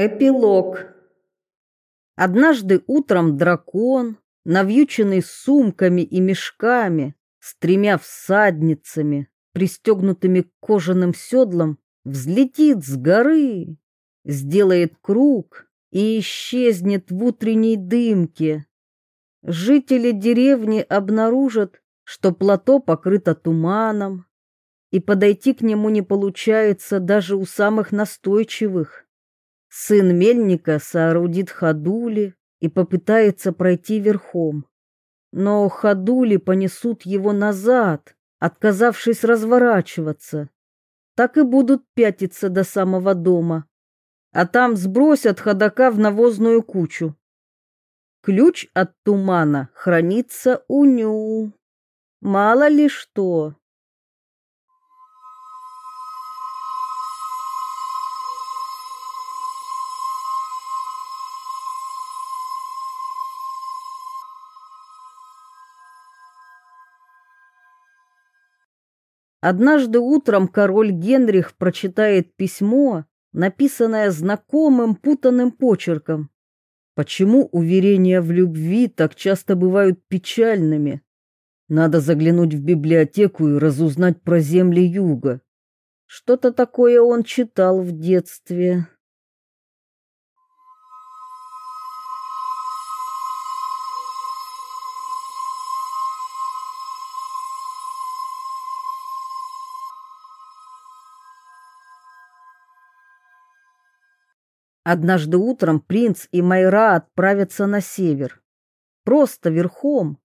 Эпилог. Однажды утром дракон, навьюченный сумками и мешками, с тремя всадницами, пристегнутыми к кожаным седлам, взлетит с горы, сделает круг и исчезнет в утренней дымке. Жители деревни обнаружат, что плато покрыто туманом, и подойти к нему не получается даже у самых настойчивых. Сын мельника соорудит ходули и попытается пройти верхом. Но ходули понесут его назад, отказавшись разворачиваться. Так и будут пятиться до самого дома. А там сбросят ходока в навозную кучу. Ключ от тумана хранится у Ню. Мало ли что. Однажды утром король Генрих прочитает письмо, написанное знакомым путанным почерком. Почему уверения в любви так часто бывают печальными? Надо заглянуть в библиотеку и разузнать про земли юга. Что-то такое он читал в детстве. Однажды утром принц и Майра отправятся на север. Просто верхом.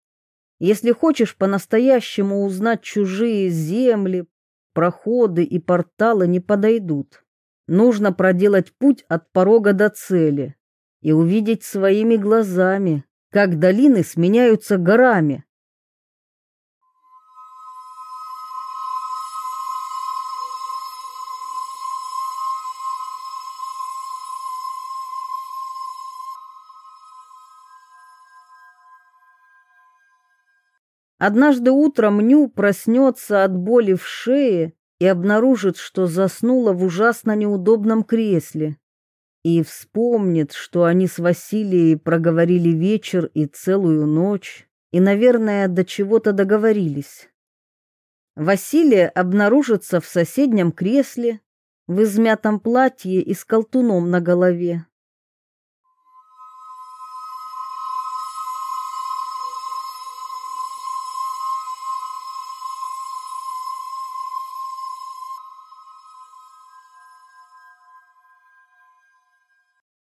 Если хочешь по-настоящему узнать чужие земли, проходы и порталы не подойдут. Нужно проделать путь от порога до цели и увидеть своими глазами, как долины сменяются горами, Однажды утром Ню проснется от боли в шее и обнаружит, что заснула в ужасно неудобном кресле. И вспомнит, что они с Василией проговорили вечер и целую ночь, и, наверное, до чего-то договорились. Василия обнаружится в соседнем кресле, в измятом платье и с колтуном на голове.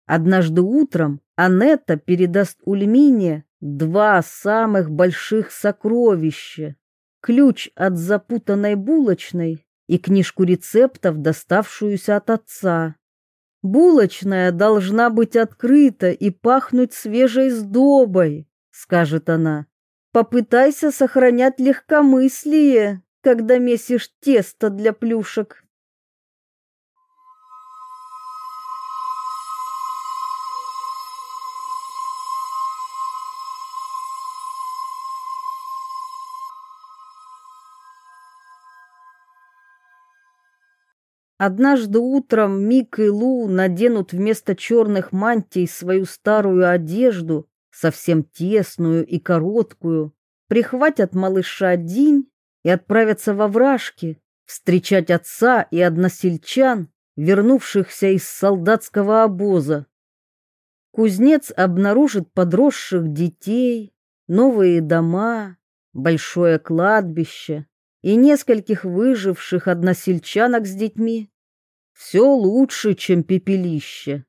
Однажды утром Анетта передаст Ульмине два самых больших сокровища. Ключ от запутанной булочной и книжку рецептов, доставшуюся от отца. Булочная должна быть открыта и пахнуть свежей сдобой, скажет она. Попытайся сохранять легкомыслие, когда месишь тесто для плюшек. Однажды утром Мик и Лу наденут вместо черных мантий свою старую одежду, совсем тесную и короткую, прихватят малыша Динь и отправятся во вражки встречать отца и односельчан, вернувшихся из солдатского обоза. Кузнец обнаружит подросших детей, новые дома, большое кладбище и нескольких выживших односельчанок с детьми. Все лучше, чем пепелище.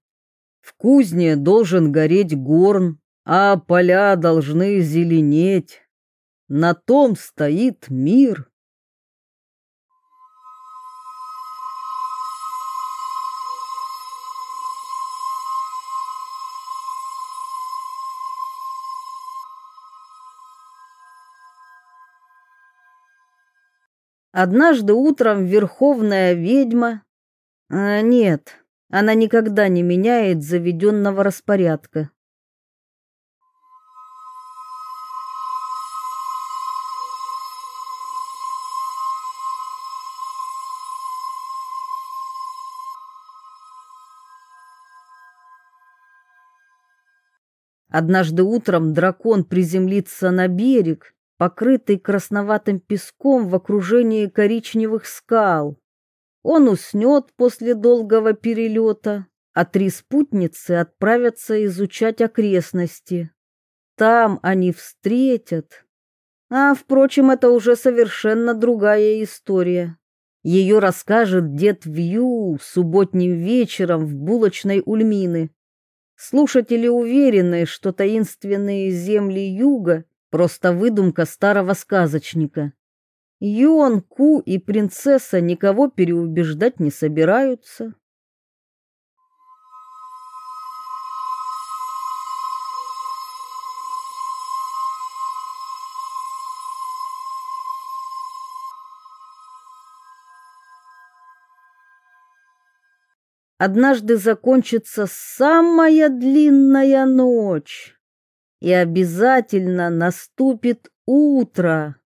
В кузне должен гореть горн, а поля должны зеленеть. На том стоит мир. Однажды утром верховная ведьма... А нет, она никогда не меняет заведенного распорядка. Однажды утром дракон приземлится на берег, покрытый красноватым песком в окружении коричневых скал. Он уснет после долгого перелета, а три спутницы отправятся изучать окрестности. Там они встретят. А, впрочем, это уже совершенно другая история. Ее расскажет дед Вью субботним вечером в булочной Ульмины. Слушатели уверены, что таинственные земли юга — просто выдумка старого сказочника. Юан, Ку и принцесса никого переубеждать не собираются. Однажды закончится самая длинная ночь, и обязательно наступит утро.